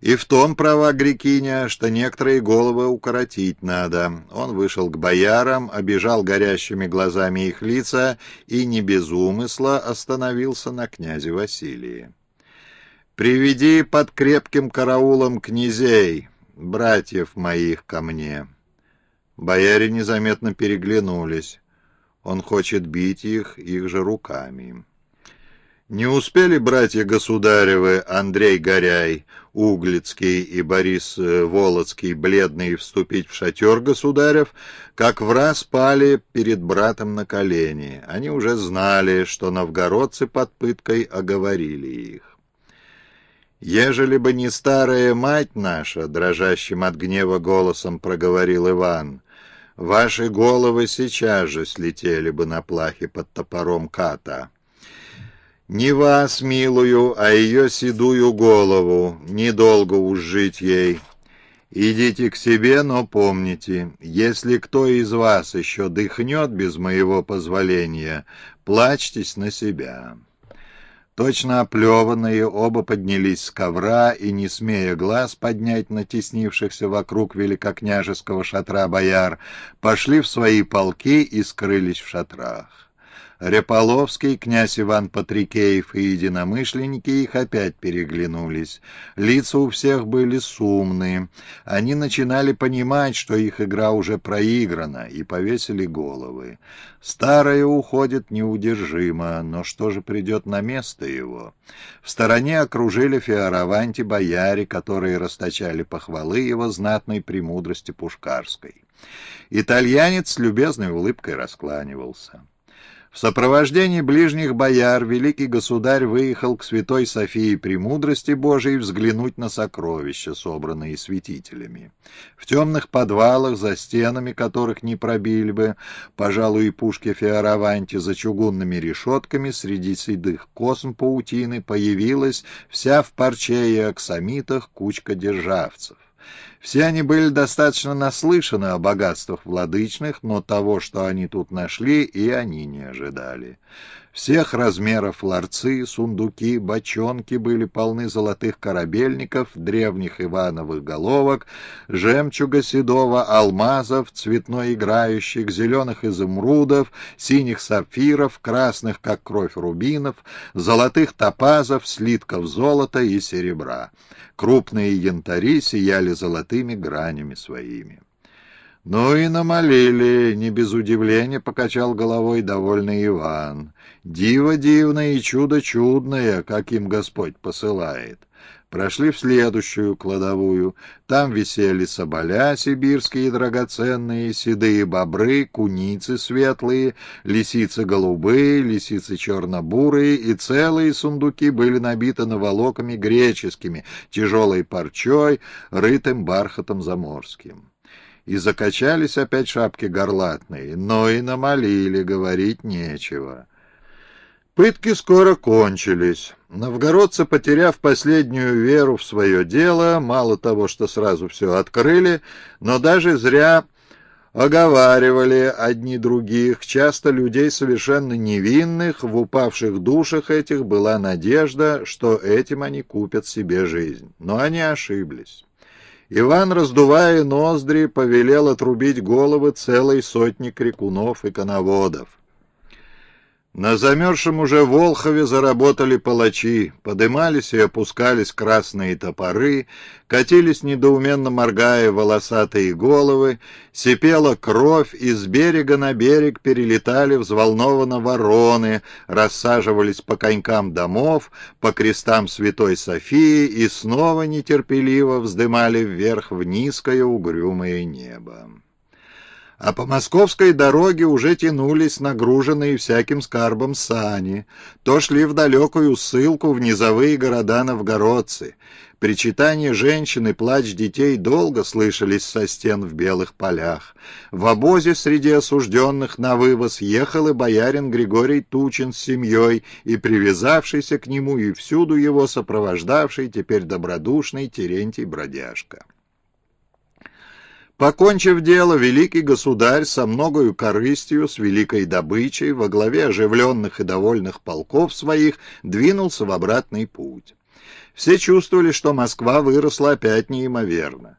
И в том права Грекиня, что некоторые головы укоротить надо. Он вышел к боярам, обижал горящими глазами их лица и не без умысла остановился на князе Василии. «Приведи под крепким караулом князей, братьев моих, ко мне». Бояре незаметно переглянулись. Он хочет бить их их же руками. Не успели братья Государевы Андрей Горяй, Углицкий и Борис э, Волоцкий, бледные, вступить в шатер государев, как в раз пали перед братом на колени. Они уже знали, что новгородцы под пыткой оговорили их. «Ежели бы не старая мать наша», — дрожащим от гнева голосом проговорил Иван, — «ваши головы сейчас же слетели бы на плахе под топором ката». Не вас, милую, а ее седую голову, недолго уж жить ей. Идите к себе, но помните, если кто из вас еще дыхнет без моего позволения, плачьтесь на себя». Точно оплеванные, оба поднялись с ковра и, не смея глаз поднять на теснившихся вокруг великокняжеского шатра бояр, пошли в свои полки и скрылись в шатрах. Реполовский, князь Иван Патрикеев и единомышленники их опять переглянулись. Лица у всех были сумные. Они начинали понимать, что их игра уже проиграна, и повесили головы. Старое уходит неудержимо, но что же придет на место его? В стороне окружили Феораванти бояре, которые расточали похвалы его знатной премудрости пушкарской. Итальянец с любезной улыбкой раскланивался. В сопровождении ближних бояр великий государь выехал к святой Софии Премудрости Божией взглянуть на сокровища, собранные святителями. В темных подвалах, за стенами которых не пробили бы, пожалуй, и пушки Феораванти за чугунными решетками среди седых косм паутины появилась вся в парче и аксамитах кучка державцев. Все они были достаточно наслышаны о богатствах владычных, но того, что они тут нашли, и они не ожидали. Всех размеров ларцы, сундуки, бочонки были полны золотых корабельников, древних ивановых головок, жемчуга седого, алмазов, цветной играющих, зеленых изумрудов, синих сапфиров, красных, как кровь рубинов, золотых топазов, слитков золота и серебра. Крупные янтари сияли золотыми гранями своими. «Ну и намолили!» — не без удивления покачал головой довольный Иван. «Диво дивное и чудо чудное, как им Господь посылает!» Прошли в следующую кладовую. Там висели соболя сибирские драгоценные, седые бобры, куницы светлые, лисицы голубые, лисицы черно-бурые, и целые сундуки были набиты наволоками греческими, тяжелой парчой, рытым бархатом заморским и закачались опять шапки горлатные, но и намолили, говорить нечего. Пытки скоро кончились. Новгородцы, потеряв последнюю веру в свое дело, мало того, что сразу все открыли, но даже зря оговаривали одни других, часто людей совершенно невинных, в упавших душах этих была надежда, что этим они купят себе жизнь. Но они ошиблись. Иван, раздувая ноздри, повелел отрубить головы целой сотни крикунов и коноводов. На замерзшем уже Волхове заработали палачи, подымались и опускались красные топоры, катились недоуменно моргая волосатые головы, сипела кровь, и с берега на берег перелетали взволнованно вороны, рассаживались по конькам домов, по крестам Святой Софии и снова нетерпеливо вздымали вверх в низкое угрюмое небо а по московской дороге уже тянулись нагруженные всяким скарбом сани, то шли в далекую ссылку в низовые города новгородцы. Причитания женщин и плач детей долго слышались со стен в белых полях. В обозе среди осужденных на вывоз ехал и боярин Григорий Тучин с семьей, и привязавшийся к нему, и всюду его сопровождавший теперь добродушный Терентий Бродяжка. Покончив дело, великий государь со многою корыстью, с великой добычей, во главе оживленных и довольных полков своих, двинулся в обратный путь. Все чувствовали, что Москва выросла опять неимоверно.